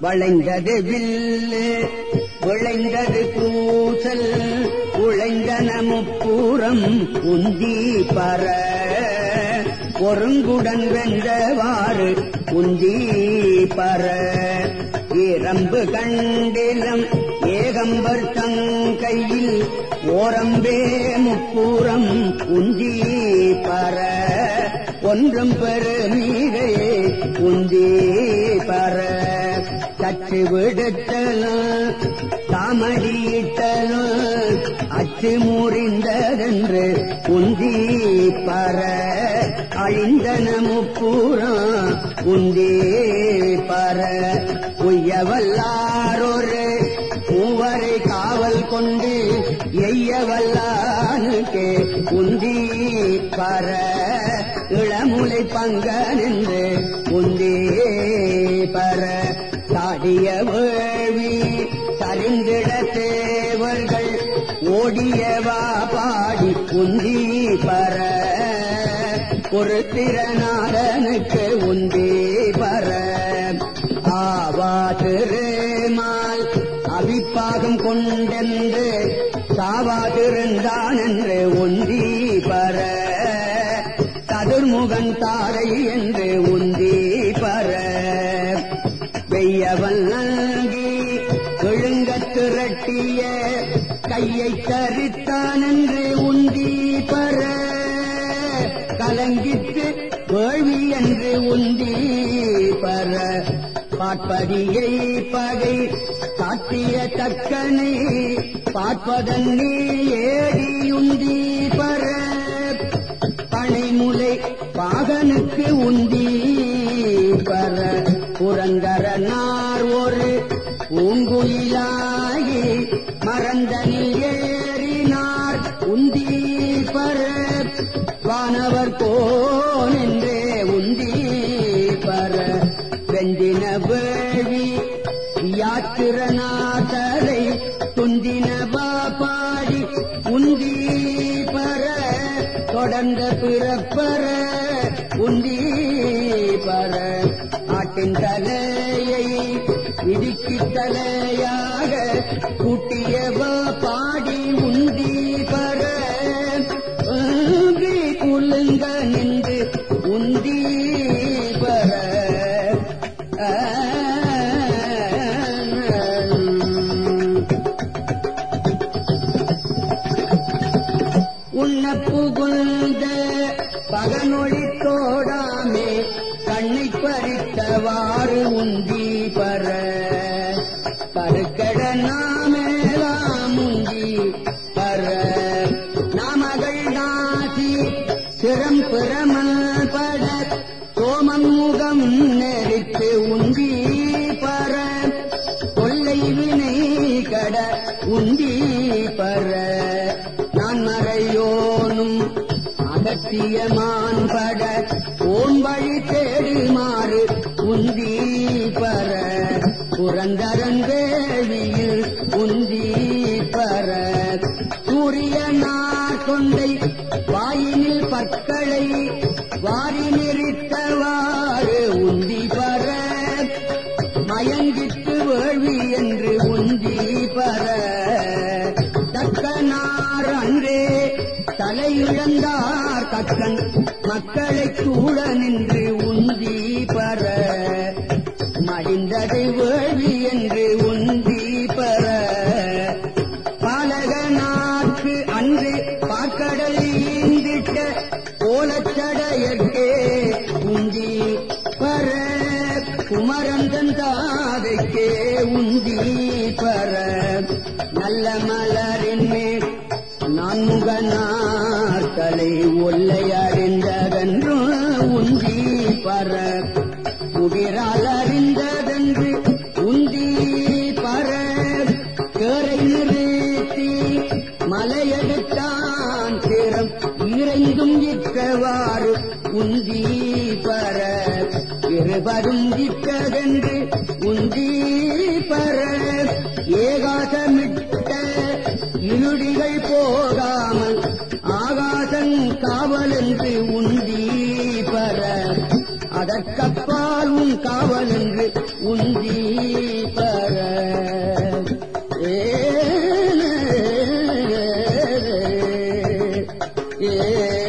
வளைந்தது வில்லு விளைந்தது பூசல் உழைந்தன முப்பூரம் உந்தி பர. ஒருங்குடன் வெந்தவாறு உந்தி பர. இரம்பு கண்டிலம் ஏகம்பர் தங்கையில் ஓரம்பே முப்பூரம் உந்தி பர. ஒன்றும் பெருமிகையே உந்தி பர. சற்று விடுத்தலும் தாமடியிட்டலும் அச்சு முறிந்ததென்று உந்தி பர. அழிந்தன முப்பூரம் உந்தி பற உய்யவல்லாரொரு மூவரை காவல் கொண்டு எய்யவல்லானுக்கே உந்தி பர. இளமுலை பங்க நின்று உந்தே பர தாடிய வேள்வி சரிந்திட தேவர்கள் ஓடியவா பாடி உந்தி பர. ஒரு திறனாளனுக்கு உந்தி பர. ஆவா திருமால் அவிப்பாகம் கொண்டென்று சாவா திருந்தான் என்று ஒந்தி பர. சதுர்முகன் தாரை என்று உந்தி பர. வெய்யவன் நல்கி விழுங்கத் திரட்டிய கையை தரித்தான் என்று உந்தி பர. கலங்கித்து வேள்வி என்று உந்தி பர. பார்ப்பதியை பகை காட்டிய தக்கனை பார்ப்பதன் நீ ஏறியுந்தீ பாகனுக்கு உந்தி பற புரந்தரனார் ஒரு பூங்குயிலாகி மறந்தனில் ஏறினார். உந்தி பர வானவர் போனென்றே உந்தி பர வெந்தின வேள்வி யாத்திரநாதரை துந்தின பாடி உந்தி பர தொடர்ந்த பிறப்பற பர ஆட்டின் தலையை இடுக்கி தலையாக கூட்டியவா பாடி உந்தி பர குலுங்க நின்று உந்தி பற உன்ன புகுந்த பகனொழி கண்ணை பறித்தவாறு உந்தி பர. பருக்கட நாமேலாம் உந்தி பர. நாமகள் நாசி சிரம் பிறமல் பட. சோமன் முகம் நெறித்து உந்தி பர. கொள்ளை வினை கட உந்தி பர. நான் மறையோனும் அகத்தியமான் பட. ஓன் வழி தேடுமாறு புரந்தரன் வேள்வியில் உந்தி பர சூரியனார் கொண்டை வாயினில் பற்களை வாரி நிறுத்தவாறு உந்தி பர மயங்கிட்டு வேள்வி என்று உந்தி பர. தக்கனார் அன்றே தலையிழந்தார் தக்கன் மக்களை கூட நின்று மடிந்ததை வேள்வி என்று உந்தி பற பாலகனாக்கு அன்று பாக்கடல் ஈந்திட்ட ஓலச்சடையற்கே உந்தி பர. குமரந்தன் தாதைக்கே உந்தி பர. நல்ல மலரின் மேல் நான் முகனார் ஒல்லை அறிந்ததென்றும் உந்தி பர. குடிரால் அறிந்ததென்று இறைந்தும் இக்கவாறு உந்தி பர. இருவரும் இட்டதென்று உந்தி பர. ஏகாசமிட்ட இருடிகள் போகாமல் ஆகாசன் காவலென்று உந்தி பர. அதற்கப்பால் உன் காவலென்று உந்தி பர. Yeah.